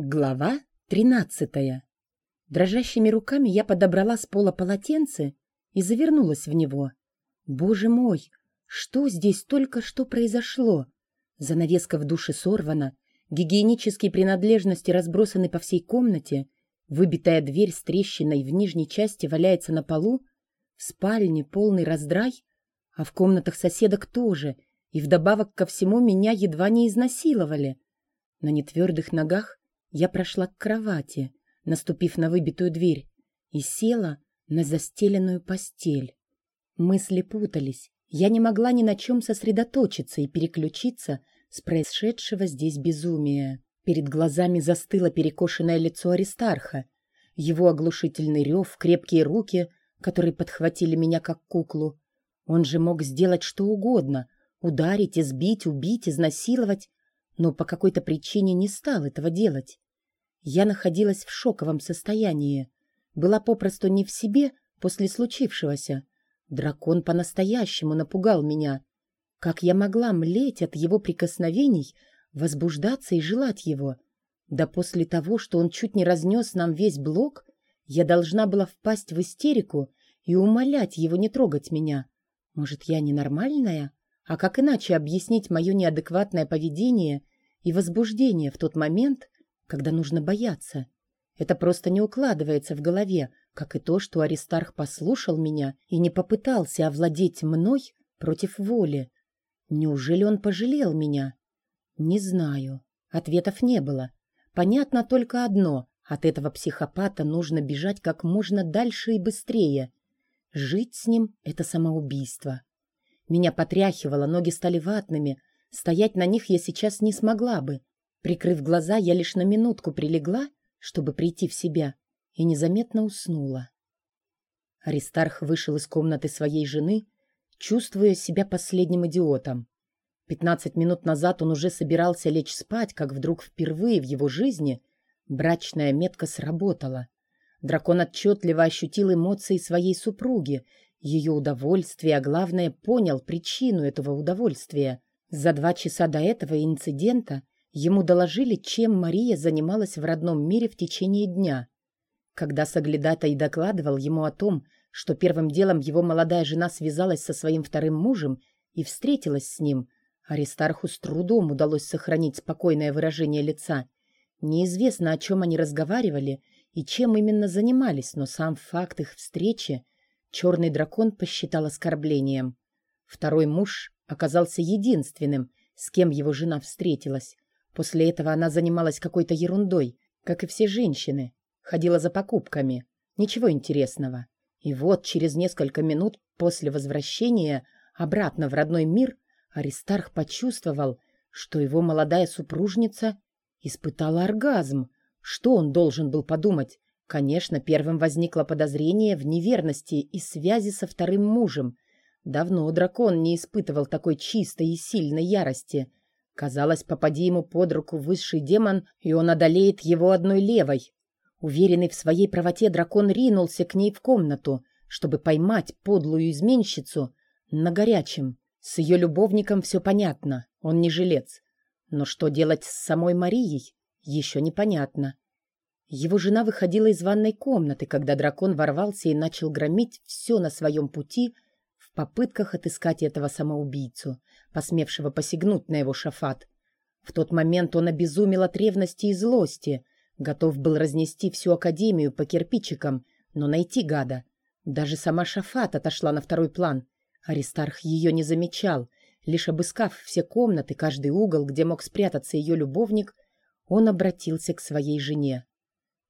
Глава тринадцатая. Дрожащими руками я подобрала с пола полотенце и завернулась в него. Боже мой, что здесь только что произошло? Занавеска в душе сорвана, гигиенические принадлежности разбросаны по всей комнате, выбитая дверь с трещиной в нижней части валяется на полу, в спальне полный раздрай, а в комнатах соседок тоже, и вдобавок ко всему меня едва не изнасиловали. На нетвердых ногах я прошла к кровати, наступив на выбитую дверь, и села на застеленную постель. Мысли путались. Я не могла ни на чем сосредоточиться и переключиться с происшедшего здесь безумия. Перед глазами застыло перекошенное лицо Аристарха. Его оглушительный рев, крепкие руки, которые подхватили меня как куклу. Он же мог сделать что угодно — ударить, избить, убить, изнасиловать но по какой-то причине не стал этого делать. Я находилась в шоковом состоянии. Была попросту не в себе после случившегося. Дракон по-настоящему напугал меня. Как я могла млеть от его прикосновений, возбуждаться и желать его? Да после того, что он чуть не разнес нам весь блок, я должна была впасть в истерику и умолять его не трогать меня. Может, я ненормальная? А как иначе объяснить мое неадекватное поведение и возбуждение в тот момент, когда нужно бояться? Это просто не укладывается в голове, как и то, что Аристарх послушал меня и не попытался овладеть мной против воли. Неужели он пожалел меня? Не знаю. Ответов не было. Понятно только одно. От этого психопата нужно бежать как можно дальше и быстрее. Жить с ним — это самоубийство. Меня потряхивало, ноги стали ватными. Стоять на них я сейчас не смогла бы. Прикрыв глаза, я лишь на минутку прилегла, чтобы прийти в себя, и незаметно уснула. Аристарх вышел из комнаты своей жены, чувствуя себя последним идиотом. Пятнадцать минут назад он уже собирался лечь спать, как вдруг впервые в его жизни брачная метка сработала. Дракон отчетливо ощутил эмоции своей супруги ее удовольствие, а главное, понял причину этого удовольствия. За два часа до этого инцидента ему доложили, чем Мария занималась в родном мире в течение дня. Когда Саглядатай докладывал ему о том, что первым делом его молодая жена связалась со своим вторым мужем и встретилась с ним, Аристарху с трудом удалось сохранить спокойное выражение лица. Неизвестно, о чем они разговаривали и чем именно занимались, но сам факт их встречи — черный дракон посчитал оскорблением. Второй муж оказался единственным, с кем его жена встретилась. После этого она занималась какой-то ерундой, как и все женщины. Ходила за покупками. Ничего интересного. И вот через несколько минут после возвращения обратно в родной мир Аристарх почувствовал, что его молодая супружница испытала оргазм. Что он должен был подумать? Конечно, первым возникло подозрение в неверности и связи со вторым мужем. Давно дракон не испытывал такой чистой и сильной ярости. Казалось, попади ему под руку высший демон, и он одолеет его одной левой. Уверенный в своей правоте, дракон ринулся к ней в комнату, чтобы поймать подлую изменщицу на горячем. С ее любовником все понятно, он не жилец. Но что делать с самой Марией, еще непонятно. Его жена выходила из ванной комнаты, когда дракон ворвался и начал громить все на своем пути в попытках отыскать этого самоубийцу, посмевшего посягнуть на его шафат. В тот момент он обезумел от ревности и злости, готов был разнести всю академию по кирпичикам, но найти гада. Даже сама шафат отошла на второй план. Аристарх ее не замечал. Лишь обыскав все комнаты, каждый угол, где мог спрятаться ее любовник, он обратился к своей жене.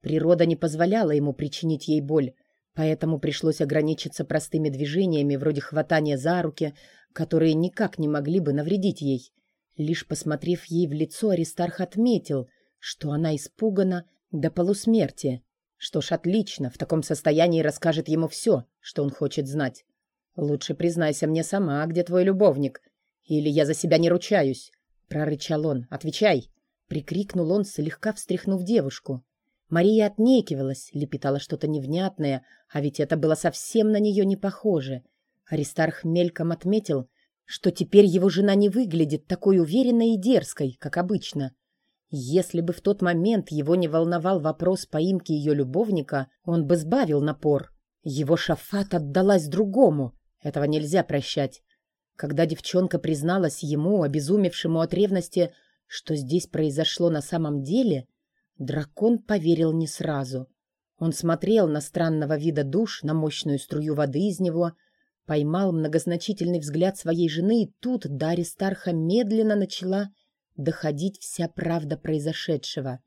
Природа не позволяла ему причинить ей боль, поэтому пришлось ограничиться простыми движениями, вроде хватания за руки, которые никак не могли бы навредить ей. Лишь посмотрев ей в лицо, Аристарх отметил, что она испугана до полусмерти. Что ж, отлично, в таком состоянии расскажет ему все, что он хочет знать. «Лучше признайся мне сама, где твой любовник, или я за себя не ручаюсь», — прорычал он. «Отвечай!» — прикрикнул он, слегка встряхнув девушку. Мария отнекивалась, лепетала что-то невнятное, а ведь это было совсем на нее не похоже. Аристарх мельком отметил, что теперь его жена не выглядит такой уверенной и дерзкой, как обычно. Если бы в тот момент его не волновал вопрос поимки ее любовника, он бы сбавил напор. Его шафат отдалась другому. Этого нельзя прощать. Когда девчонка призналась ему, обезумевшему от ревности, что здесь произошло на самом деле, дракон поверил не сразу. Он смотрел на странного вида душ, на мощную струю воды из него, поймал многозначительный взгляд своей жены, и тут Дарья Старха медленно начала доходить вся правда произошедшего.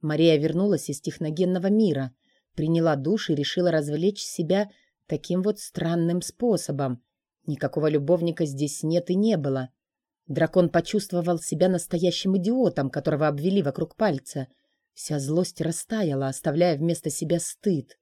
Мария вернулась из техногенного мира, приняла душ и решила развлечь себя таким вот странным способом. Никакого любовника здесь нет и не было. Дракон почувствовал себя настоящим идиотом, которого обвели вокруг пальца. Вся злость растаяла, оставляя вместо себя стыд.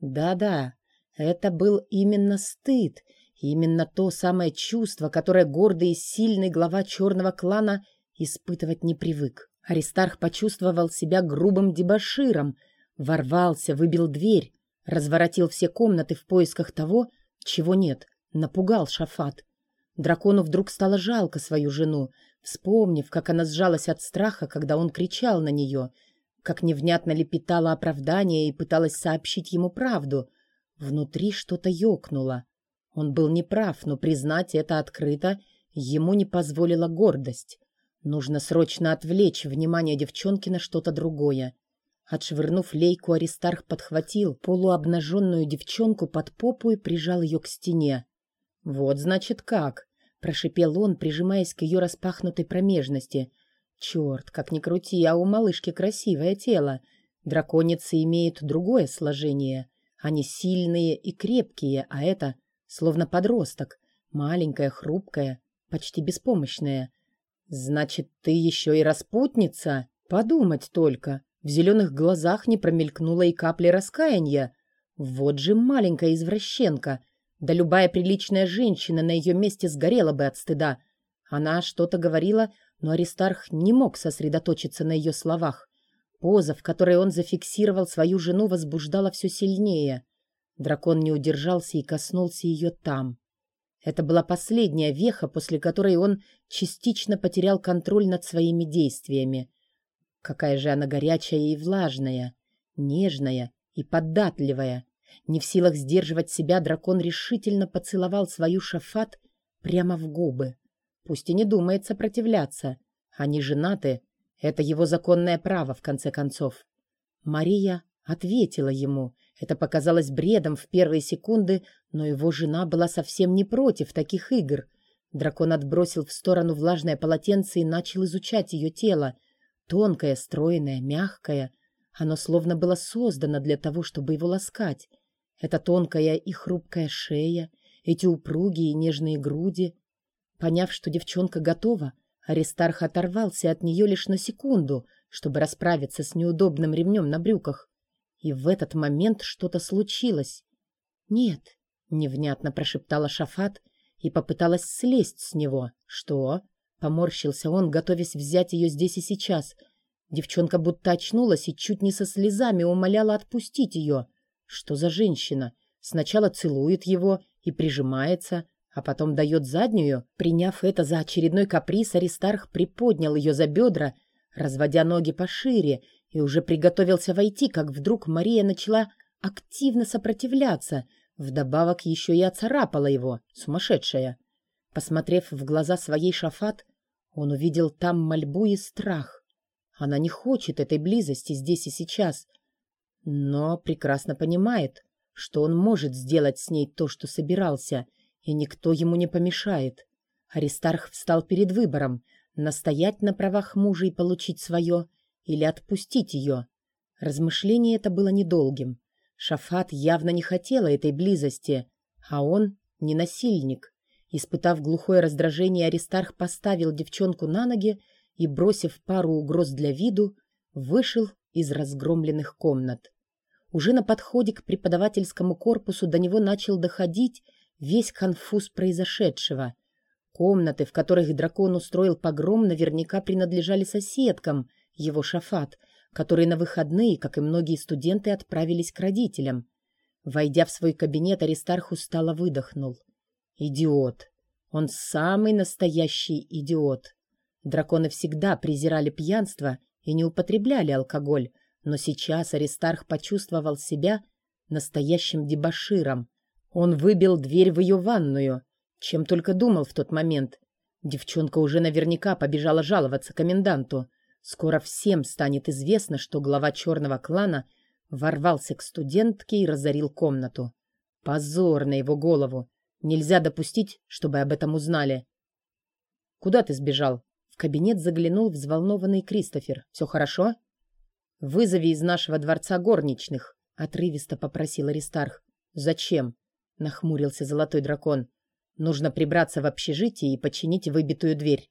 Да-да, это был именно стыд, именно то самое чувство, которое гордый и сильный глава черного клана испытывать не привык. Аристарх почувствовал себя грубым дебоширом, ворвался, выбил дверь, разворотил все комнаты в поисках того, чего нет, напугал Шафат. Дракону вдруг стало жалко свою жену, вспомнив, как она сжалась от страха, когда он кричал на нее, как невнятно лепетала оправдание и пыталась сообщить ему правду. Внутри что-то ёкнуло. Он был неправ, но признать это открыто ему не позволила гордость. Нужно срочно отвлечь внимание девчонки на что-то другое. Отшвырнув лейку, Аристарх подхватил полуобнаженную девчонку под попу и прижал ее к стене. «Вот, значит, как!» — прошипел он, прижимаясь к ее распахнутой промежности. «Черт, как ни крути, а у малышки красивое тело. Драконицы имеют другое сложение. Они сильные и крепкие, а это словно подросток, маленькая, хрупкая, почти беспомощная. «Значит, ты еще и распутница? Подумать только!» В зеленых глазах не промелькнуло и капли раскаяния. Вот же маленькая извращенка. Да любая приличная женщина на ее месте сгорела бы от стыда. Она что-то говорила, но Аристарх не мог сосредоточиться на ее словах. Поза, в которой он зафиксировал свою жену, возбуждала все сильнее. Дракон не удержался и коснулся ее там. Это была последняя веха, после которой он частично потерял контроль над своими действиями. Какая же она горячая и влажная, нежная и податливая. Не в силах сдерживать себя, дракон решительно поцеловал свою шафат прямо в губы. Пусть и не думает сопротивляться. Они женаты. Это его законное право, в конце концов. Мария ответила ему, это показалось бредом в первые секунды, но его жена была совсем не против таких игр. Дракон отбросил в сторону влажное полотенце и начал изучать ее тело. Тонкое, стройное, мягкое. Оно словно было создано для того, чтобы его ласкать. Это тонкая и хрупкая шея, эти упругие нежные груди. Поняв, что девчонка готова, Аристарх оторвался от нее лишь на секунду, чтобы расправиться с неудобным ремнем на брюках. И в этот момент что-то случилось. «Нет», — невнятно прошептала Шафат и попыталась слезть с него. «Что?» — поморщился он, готовясь взять ее здесь и сейчас. Девчонка будто очнулась и чуть не со слезами умоляла отпустить ее. Что за женщина? Сначала целует его и прижимается, а потом дает заднюю. Приняв это за очередной каприз, Аристарх приподнял ее за бедра, разводя ноги пошире и уже приготовился войти, как вдруг Мария начала активно сопротивляться, вдобавок еще и оцарапала его, сумасшедшая. Посмотрев в глаза своей Шафат, он увидел там мольбу и страх. Она не хочет этой близости здесь и сейчас, но прекрасно понимает, что он может сделать с ней то, что собирался, и никто ему не помешает. Аристарх встал перед выбором — настоять на правах мужа и получить свое — или отпустить ее. Размышление это было недолгим. Шафат явно не хотела этой близости, а он не насильник. Испытав глухое раздражение, Аристарх поставил девчонку на ноги и, бросив пару угроз для виду, вышел из разгромленных комнат. Уже на подходе к преподавательскому корпусу до него начал доходить весь конфуз произошедшего. Комнаты, в которых дракон устроил погром, наверняка принадлежали соседкам — его шафат, который на выходные, как и многие студенты, отправились к родителям. Войдя в свой кабинет, Аристарх устало выдохнул. Идиот. Он самый настоящий идиот. Драконы всегда презирали пьянство и не употребляли алкоголь, но сейчас Аристарх почувствовал себя настоящим дебоширом. Он выбил дверь в ее ванную, чем только думал в тот момент. Девчонка уже наверняка побежала жаловаться коменданту. Скоро всем станет известно, что глава черного клана ворвался к студентке и разорил комнату. Позор на его голову. Нельзя допустить, чтобы об этом узнали. «Куда ты сбежал?» В кабинет заглянул взволнованный Кристофер. «Все хорошо?» «Вызови из нашего дворца горничных», — отрывисто попросил Аристарх. «Зачем?» — нахмурился золотой дракон. «Нужно прибраться в общежитие и починить выбитую дверь».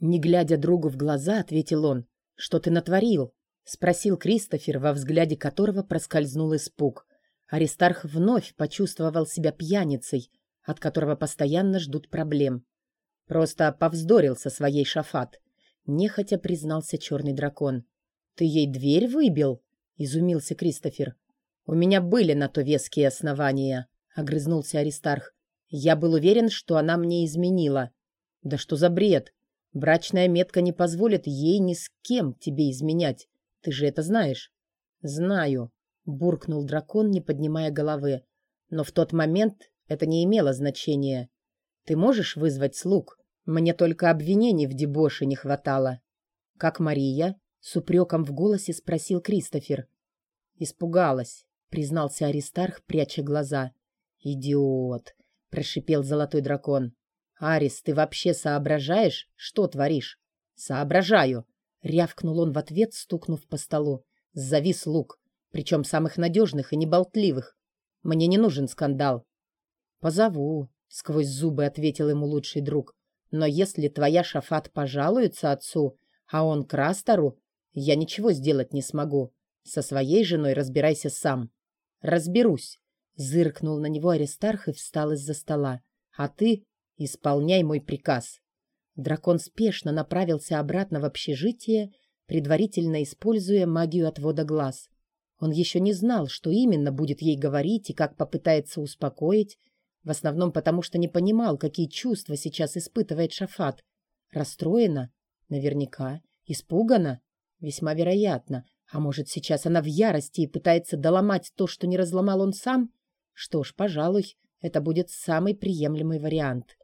Не глядя другу в глаза, ответил он. «Что ты натворил?» — спросил Кристофер, во взгляде которого проскользнул испуг. Аристарх вновь почувствовал себя пьяницей, от которого постоянно ждут проблем. Просто повздорил со своей Шафат. Нехотя признался черный дракон. «Ты ей дверь выбил?» — изумился Кристофер. «У меня были на то веские основания», — огрызнулся Аристарх. «Я был уверен, что она мне изменила». «Да что за бред? Брачная метка не позволит ей ни с кем тебе изменять. Ты же это знаешь?» «Знаю», — буркнул дракон, не поднимая головы. «Но в тот момент это не имело значения. Ты можешь вызвать слуг? Мне только обвинений в дебоше не хватало». «Как Мария?» С упреком в голосе спросил Кристофер. «Испугалась», — признался Аристарх, пряча глаза. «Идиот», — прошипел золотой дракон. «Арис, ты вообще соображаешь, что творишь?» «Соображаю», — рявкнул он в ответ, стукнув по столу. «Зови слуг, причем самых надежных и неболтливых. Мне не нужен скандал». «Позову», — сквозь зубы ответил ему лучший друг. «Но если твоя Шафат пожалуется отцу, а он к я ничего сделать не смогу. Со своей женой разбирайся сам. Разберусь. Зыркнул на него Аристарх и встал из-за стола. А ты исполняй мой приказ. Дракон спешно направился обратно в общежитие, предварительно используя магию отвода глаз. Он еще не знал, что именно будет ей говорить и как попытается успокоить, в основном потому, что не понимал, какие чувства сейчас испытывает Шафат. Расстроена? Наверняка. Испугана? Весьма вероятно. А может, сейчас она в ярости и пытается доломать то, что не разломал он сам? Что ж, пожалуй, это будет самый приемлемый вариант.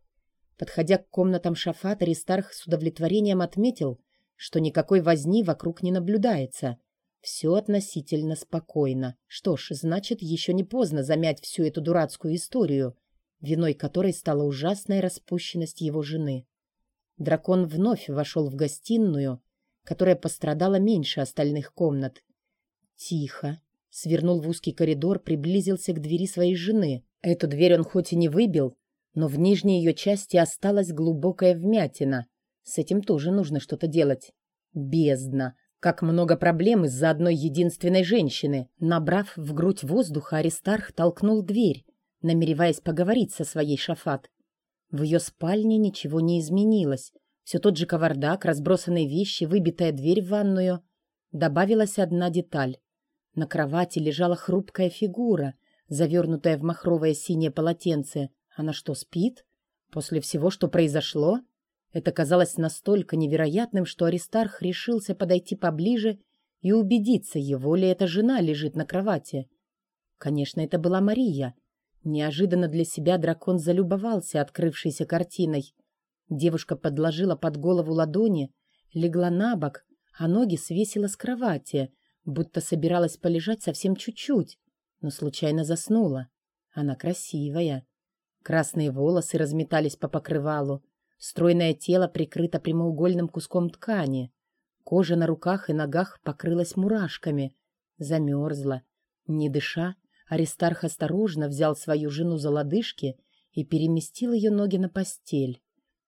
Подходя к комнатам Шафата, Ристарх с удовлетворением отметил, что никакой возни вокруг не наблюдается. Все относительно спокойно. Что ж, значит, еще не поздно замять всю эту дурацкую историю, виной которой стала ужасная распущенность его жены. Дракон вновь вошел в гостиную, которая пострадала меньше остальных комнат. Тихо. Свернул в узкий коридор, приблизился к двери своей жены. Эту дверь он хоть и не выбил, но в нижней ее части осталась глубокая вмятина. С этим тоже нужно что-то делать. Бездна. Как много проблем из-за одной единственной женщины. Набрав в грудь воздуха, Аристарх толкнул дверь, намереваясь поговорить со своей Шафат. В ее спальне ничего не изменилось. Все тот же кавардак, разбросанные вещи, выбитая дверь в ванную. Добавилась одна деталь. На кровати лежала хрупкая фигура, завернутая в махровое синее полотенце. Она что, спит? После всего, что произошло? Это казалось настолько невероятным, что Аристарх решился подойти поближе и убедиться, его ли эта жена лежит на кровати. Конечно, это была Мария. Неожиданно для себя дракон залюбовался открывшейся картиной. Девушка подложила под голову ладони, легла на бок, а ноги свесила с кровати, будто собиралась полежать совсем чуть-чуть, но случайно заснула. Она красивая. Красные волосы разметались по покрывалу, стройное тело прикрыто прямоугольным куском ткани. Кожа на руках и ногах покрылась мурашками, замерзла. Не дыша, Аристарх осторожно взял свою жену за лодыжки и переместил ее ноги на постель.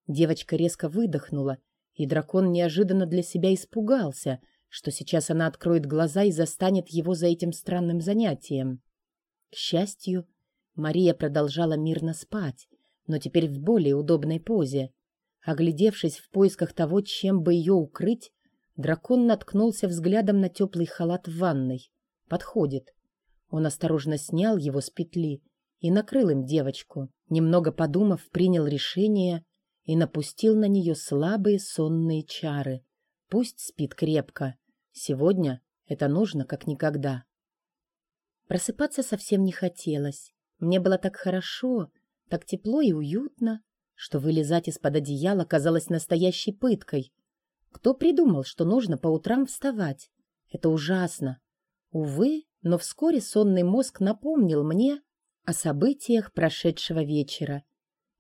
Девочка резко выдохнула, и дракон неожиданно для себя испугался, что сейчас она откроет глаза и застанет его за этим странным занятием. К счастью, Мария продолжала мирно спать, но теперь в более удобной позе. Оглядевшись в поисках того, чем бы ее укрыть, дракон наткнулся взглядом на теплый халат в ванной. Подходит. Он осторожно снял его с петли и накрыл им девочку. Немного подумав, принял решение и напустил на нее слабые сонные чары. Пусть спит крепко, Сегодня это нужно как никогда. Просыпаться совсем не хотелось. Мне было так хорошо, так тепло и уютно, что вылезать из-под одеяла казалось настоящей пыткой. Кто придумал, что нужно по утрам вставать? Это ужасно. Увы, но вскоре сонный мозг напомнил мне о событиях прошедшего вечера.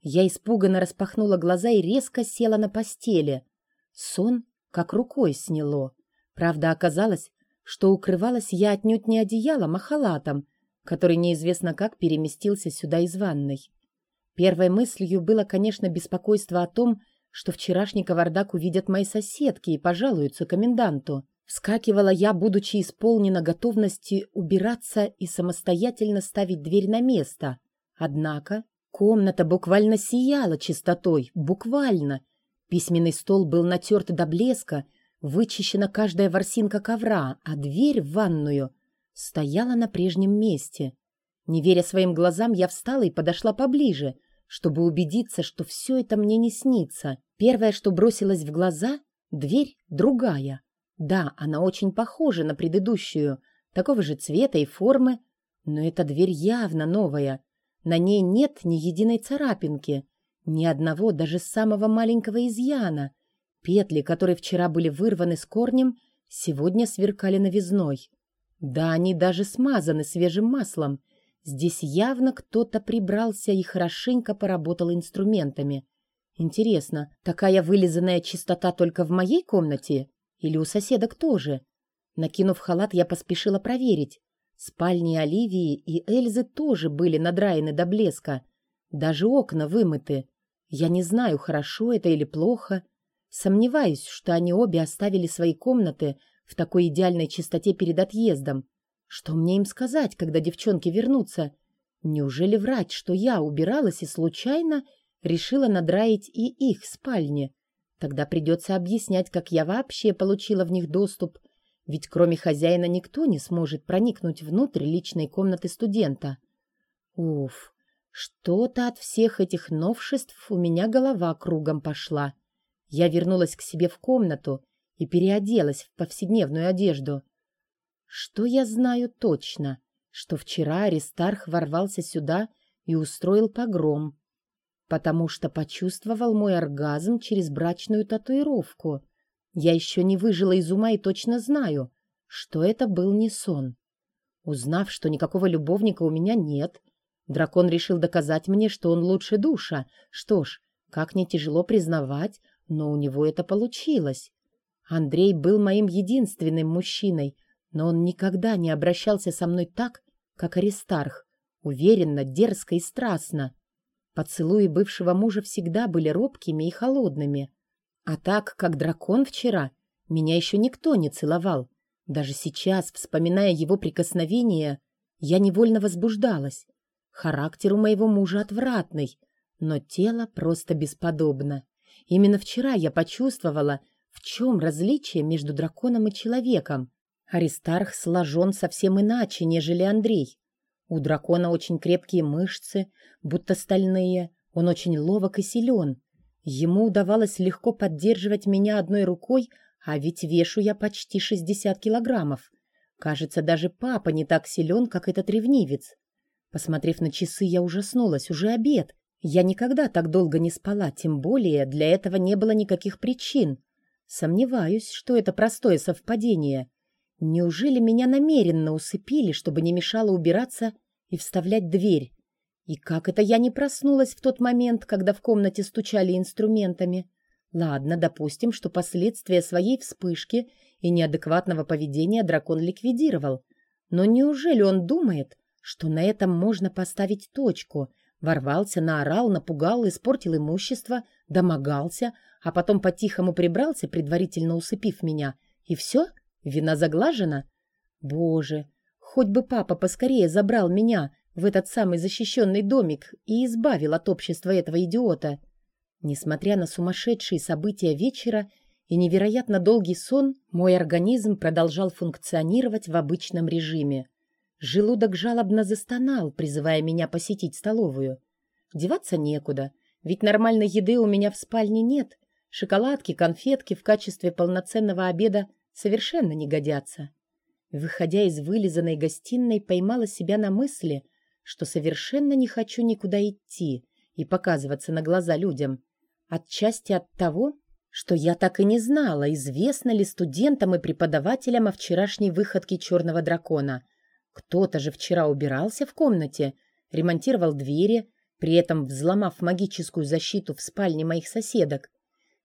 Я испуганно распахнула глаза и резко села на постели. Сон как рукой сняло. Правда, оказалось, что укрывалась я отнюдь не одеялом, а халатом, который неизвестно как переместился сюда из ванной. Первой мыслью было, конечно, беспокойство о том, что вчерашний кавардак увидят мои соседки и пожалуются коменданту. Вскакивала я, будучи исполнена готовности убираться и самостоятельно ставить дверь на место. Однако комната буквально сияла чистотой, буквально. Письменный стол был натерт до блеска, вычищена каждая ворсинка ковра, а дверь в ванную стояла на прежнем месте. Не веря своим глазам, я встала и подошла поближе, чтобы убедиться, что все это мне не снится. Первое, что бросилось в глаза — дверь другая. Да, она очень похожа на предыдущую, такого же цвета и формы, но эта дверь явно новая. На ней нет ни единой царапинки, ни одного даже самого маленького изъяна. Петли, которые вчера были вырваны с корнем, сегодня сверкали новизной. Да, они даже смазаны свежим маслом. Здесь явно кто-то прибрался и хорошенько поработал инструментами. Интересно, такая вылизанная чистота только в моей комнате? Или у соседок тоже? Накинув халат, я поспешила проверить. Спальни Оливии и Эльзы тоже были надраены до блеска. Даже окна вымыты. Я не знаю, хорошо это или плохо. Сомневаюсь, что они обе оставили свои комнаты в такой идеальной чистоте перед отъездом. Что мне им сказать, когда девчонки вернутся? Неужели врать, что я убиралась и случайно решила надраить и их спальни? Тогда придется объяснять, как я вообще получила в них доступ, ведь кроме хозяина никто не сможет проникнуть внутрь личной комнаты студента. Уф, что-то от всех этих новшеств у меня голова кругом пошла. Я вернулась к себе в комнату и переоделась в повседневную одежду. Что я знаю точно? Что вчера Аристарх ворвался сюда и устроил погром, потому что почувствовал мой оргазм через брачную татуировку. Я еще не выжила из ума и точно знаю, что это был не сон. Узнав, что никакого любовника у меня нет, дракон решил доказать мне, что он лучше душа. Что ж, как не тяжело признавать, но у него это получилось. Андрей был моим единственным мужчиной, но он никогда не обращался со мной так, как Аристарх, уверенно, дерзко и страстно. Поцелуи бывшего мужа всегда были робкими и холодными. А так, как дракон вчера, меня еще никто не целовал. Даже сейчас, вспоминая его прикосновения, я невольно возбуждалась. Характер у моего мужа отвратный, но тело просто бесподобно. Именно вчера я почувствовала, в чем различие между драконом и человеком. Аристарх сложен совсем иначе, нежели Андрей. У дракона очень крепкие мышцы, будто стальные. Он очень ловок и силен. Ему удавалось легко поддерживать меня одной рукой, а ведь вешу я почти 60 килограммов. Кажется, даже папа не так силен, как этот ревнивец. Посмотрев на часы, я ужаснулась. Уже обед. Я никогда так долго не спала, тем более для этого не было никаких причин. Сомневаюсь, что это простое совпадение. Неужели меня намеренно усыпили, чтобы не мешало убираться и вставлять дверь? И как это я не проснулась в тот момент, когда в комнате стучали инструментами? Ладно, допустим, что последствия своей вспышки и неадекватного поведения дракон ликвидировал. Но неужели он думает, что на этом можно поставить точку? Ворвался, наорал, напугал, испортил имущество, домогался, а потом по-тихому прибрался, предварительно усыпив меня. И все? — Вина заглажена? Боже, хоть бы папа поскорее забрал меня в этот самый защищенный домик и избавил от общества этого идиота. Несмотря на сумасшедшие события вечера и невероятно долгий сон, мой организм продолжал функционировать в обычном режиме. Желудок жалобно застонал, призывая меня посетить столовую. Деваться некуда, ведь нормальной еды у меня в спальне нет. Шоколадки, конфетки в качестве полноценного обеда совершенно не годятся. Выходя из вылизанной гостиной, поймала себя на мысли, что совершенно не хочу никуда идти и показываться на глаза людям. Отчасти от того, что я так и не знала, известно ли студентам и преподавателям о вчерашней выходке черного дракона. Кто-то же вчера убирался в комнате, ремонтировал двери, при этом взломав магическую защиту в спальне моих соседок.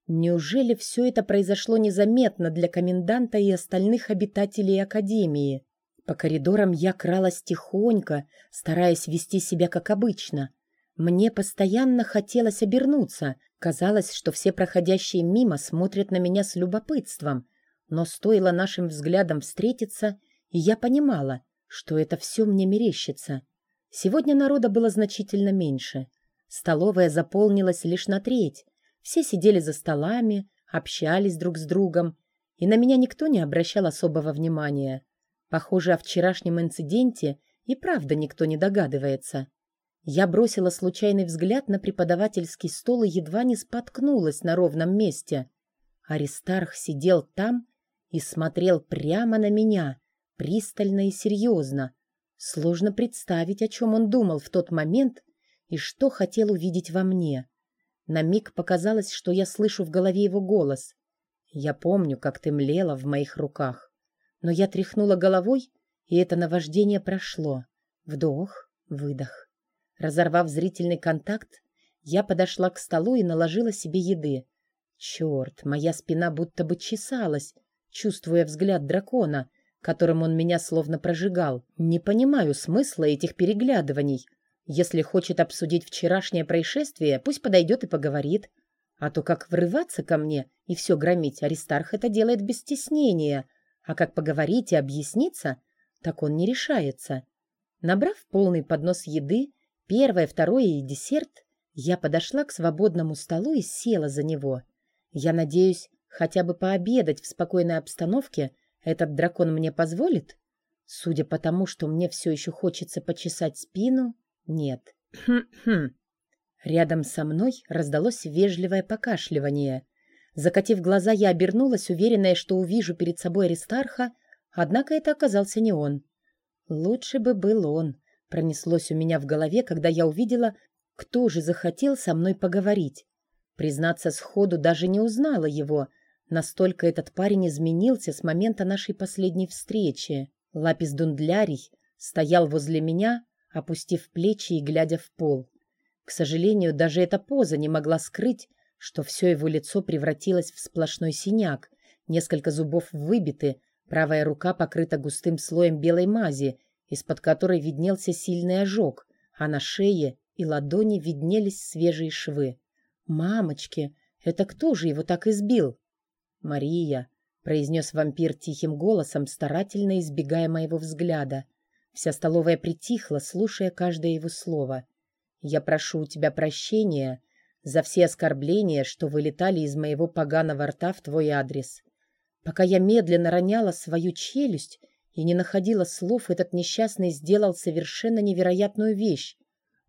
Неужели все это произошло незаметно для коменданта и остальных обитателей Академии? По коридорам я кралась тихонько, стараясь вести себя как обычно. Мне постоянно хотелось обернуться. Казалось, что все проходящие мимо смотрят на меня с любопытством. Но стоило нашим взглядам встретиться, и я понимала, что это все мне мерещится. Сегодня народа было значительно меньше. Столовая заполнилась лишь на треть, все сидели за столами, общались друг с другом, и на меня никто не обращал особого внимания. Похоже, о вчерашнем инциденте и правда никто не догадывается. Я бросила случайный взгляд на преподавательский стол и едва не споткнулась на ровном месте. Аристарх сидел там и смотрел прямо на меня, пристально и серьезно. Сложно представить, о чем он думал в тот момент и что хотел увидеть во мне. На миг показалось, что я слышу в голове его голос. «Я помню, как ты млела в моих руках». Но я тряхнула головой, и это наваждение прошло. Вдох, выдох. Разорвав зрительный контакт, я подошла к столу и наложила себе еды. Черт, моя спина будто бы чесалась, чувствуя взгляд дракона, которым он меня словно прожигал. Не понимаю смысла этих переглядываний. Если хочет обсудить вчерашнее происшествие, пусть подойдет и поговорит. А то как врываться ко мне и все громить, Аристарх это делает без стеснения. А как поговорить и объясниться, так он не решается. Набрав полный поднос еды, первое, второе и десерт, я подошла к свободному столу и села за него. Я надеюсь, хотя бы пообедать в спокойной обстановке этот дракон мне позволит? Судя по тому, что мне все еще хочется почесать спину, нет. Хм-хм. Рядом со мной раздалось вежливое покашливание. Закатив глаза, я обернулась, уверенная, что увижу перед собой Аристарха, однако это оказался не он. Лучше бы был он, пронеслось у меня в голове, когда я увидела, кто же захотел со мной поговорить. Признаться сходу, даже не узнала его. Настолько этот парень изменился с момента нашей последней встречи. Лапис Дундлярий стоял возле меня, опустив плечи и глядя в пол. К сожалению, даже эта поза не могла скрыть, что все его лицо превратилось в сплошной синяк, несколько зубов выбиты, правая рука покрыта густым слоем белой мази, из-под которой виднелся сильный ожог, а на шее и ладони виднелись свежие швы. «Мамочки, это кто же его так избил?» «Мария», — произнес вампир тихим голосом, старательно избегая моего взгляда — Вся столовая притихла, слушая каждое его слово. «Я прошу у тебя прощения за все оскорбления, что вылетали из моего поганого рта в твой адрес. Пока я медленно роняла свою челюсть и не находила слов, этот несчастный сделал совершенно невероятную вещь.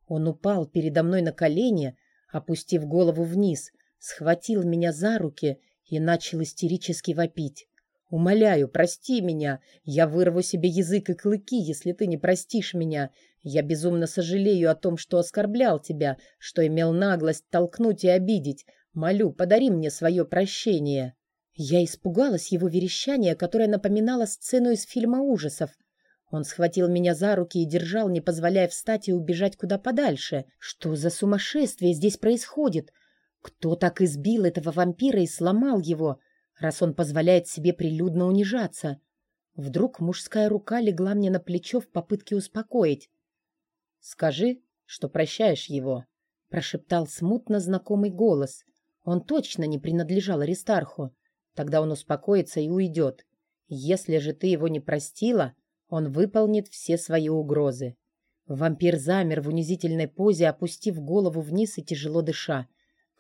Он упал передо мной на колени, опустив голову вниз, схватил меня за руки и начал истерически вопить. Умоляю, прости меня. Я вырву себе язык и клыки, если ты не простишь меня. Я безумно сожалею о том, что оскорблял тебя, что имел наглость толкнуть и обидеть. Молю, подари мне свое прощение». Я испугалась его верещания, которое напоминало сцену из фильма ужасов. Он схватил меня за руки и держал, не позволяя встать и убежать куда подальше. Что за сумасшествие здесь происходит? Кто так избил этого вампира и сломал его? раз он позволяет себе прилюдно унижаться. Вдруг мужская рука легла мне на плечо в попытке успокоить. «Скажи, что прощаешь его», — прошептал смутно знакомый голос. Он точно не принадлежал Аристарху. Тогда он успокоится и уйдет. Если же ты его не простила, он выполнит все свои угрозы. Вампир замер в унизительной позе, опустив голову вниз и тяжело дыша.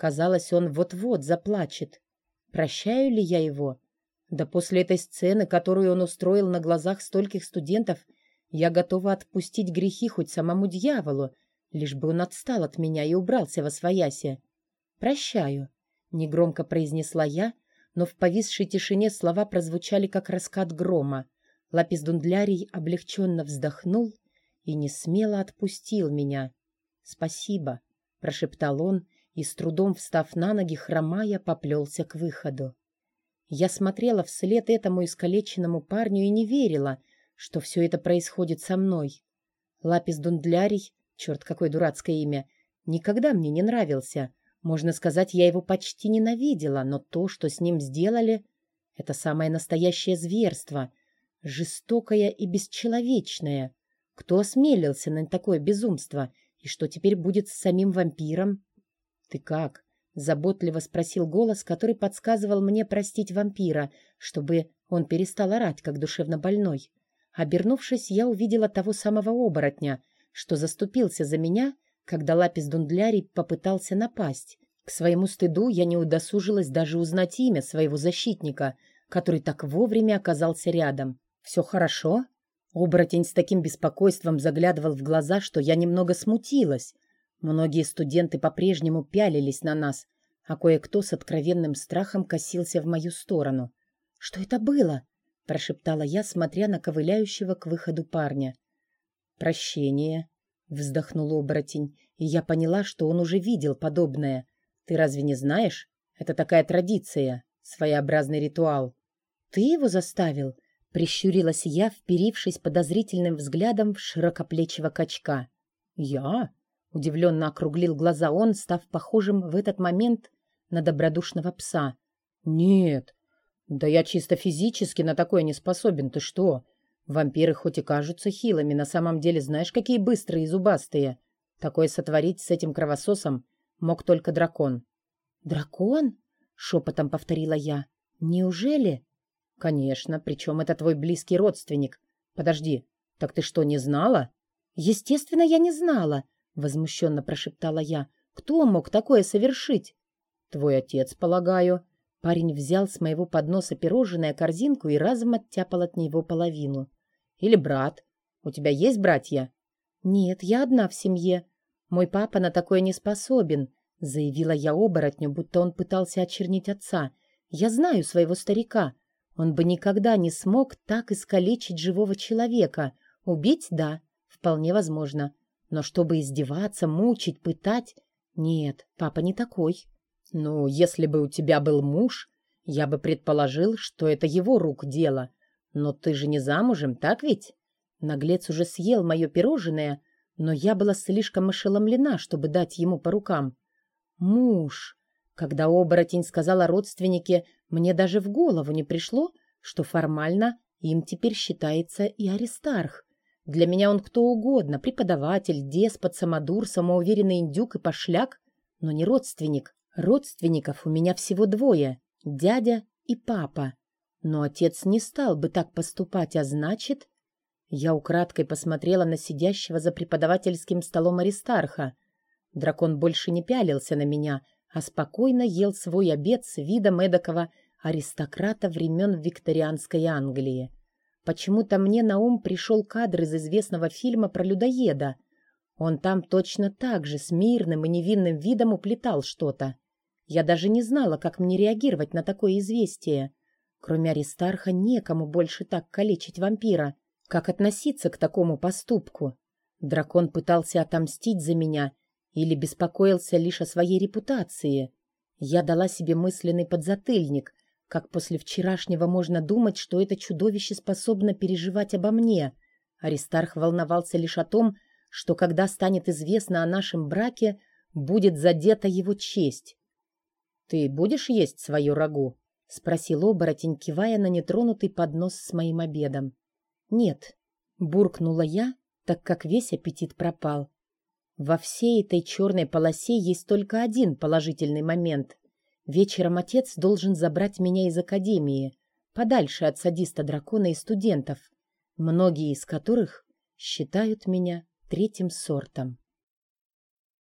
Казалось, он вот-вот заплачет. Прощаю ли я его? Да после этой сцены, которую он устроил на глазах стольких студентов, я готова отпустить грехи хоть самому дьяволу, лишь бы он отстал от меня и убрался во своясе. «Прощаю», — негромко произнесла я, но в повисшей тишине слова прозвучали, как раскат грома. Лапис Дундлярий облегченно вздохнул и не смело отпустил меня. «Спасибо», — прошептал он, и, с трудом встав на ноги, хромая, поплелся к выходу. Я смотрела вслед этому искалеченному парню и не верила, что все это происходит со мной. Лапис Дундлярий, черт, какое дурацкое имя, никогда мне не нравился. Можно сказать, я его почти ненавидела, но то, что с ним сделали, это самое настоящее зверство, жестокое и бесчеловечное. Кто осмелился на такое безумство? И что теперь будет с самим вампиром? «Ты как?» — заботливо спросил голос, который подсказывал мне простить вампира, чтобы он перестал орать, как душевно больной. Обернувшись, я увидела того самого оборотня, что заступился за меня, когда Лапис Дундлярий попытался напасть. К своему стыду я не удосужилась даже узнать имя своего защитника, который так вовремя оказался рядом. «Все хорошо?» Оборотень с таким беспокойством заглядывал в глаза, что я немного смутилась. Многие студенты по-прежнему пялились на нас, а кое-кто с откровенным страхом косился в мою сторону. «Что это было?» — прошептала я, смотря на ковыляющего к выходу парня. «Прощение», — вздохнул оборотень, и я поняла, что он уже видел подобное. «Ты разве не знаешь? Это такая традиция, своеобразный ритуал». «Ты его заставил?» Прищурилась я, вперившись подозрительным взглядом в широкоплечего качка. «Я?» — удивленно округлил глаза он, став похожим в этот момент на добродушного пса. «Нет, да я чисто физически на такое не способен, ты что? Вампиры хоть и кажутся хилыми, на самом деле знаешь, какие быстрые и зубастые. Такое сотворить с этим кровососом мог только дракон». «Дракон?» — шепотом повторила я. «Неужели?» «Конечно, причем это твой близкий родственник. Подожди, так ты что, не знала?» «Естественно, я не знала», — возмущенно прошептала я. «Кто мог такое совершить?» «Твой отец, полагаю». Парень взял с моего подноса пирожное корзинку и разом оттяпал от него половину. «Или брат. У тебя есть братья?» «Нет, я одна в семье. Мой папа на такое не способен», — заявила я оборотню, будто он пытался очернить отца. «Я знаю своего старика. Он бы никогда не смог так искалечить живого человека. Убить — да, вполне возможно. Но чтобы издеваться, мучить, пытать... Нет, папа не такой. Ну, если бы у тебя был муж, я бы предположил, что это его рук дело. Но ты же не замужем, так ведь? Наглец уже съел мое пирожное, но я была слишком ошеломлена, чтобы дать ему по рукам. Муж. Когда оборотень сказал о родственнике, мне даже в голову не пришло, что формально им теперь считается и Аристарх. Для меня он кто угодно, преподаватель, деспот, самодур, самоуверенный индюк и пошляк, но не родственник. Родственников у меня всего двое — дядя и папа. Но отец не стал бы так поступать, а значит... Я украдкой посмотрела на сидящего за преподавательским столом Аристарха. Дракон больше не пялился на меня, а спокойно ел свой обед с видом эдакого аристократа времен викторианской Англии. Почему-то мне на ум пришел кадр из известного фильма про людоеда. Он там точно так же с мирным и невинным видом уплетал что-то. Я даже не знала, как мне реагировать на такое известие. Кроме Аристарха некому больше так калечить вампира. Как относиться к такому поступку? Дракон пытался отомстить за меня или беспокоился лишь о своей репутации. Я дала себе мысленный подзатыльник, как после вчерашнего можно думать, что это чудовище способно переживать обо мне? Аристарх волновался лишь о том, что когда станет известно о нашем браке, будет задета его честь. «Ты будешь есть свою рагу?» — спросил оборотень, кивая на нетронутый поднос с моим обедом. «Нет», — буркнула я, так как весь аппетит пропал. Во всей этой черной полосе есть только один положительный момент. Вечером отец должен забрать меня из академии, подальше от садиста-дракона и студентов, многие из которых считают меня третьим сортом.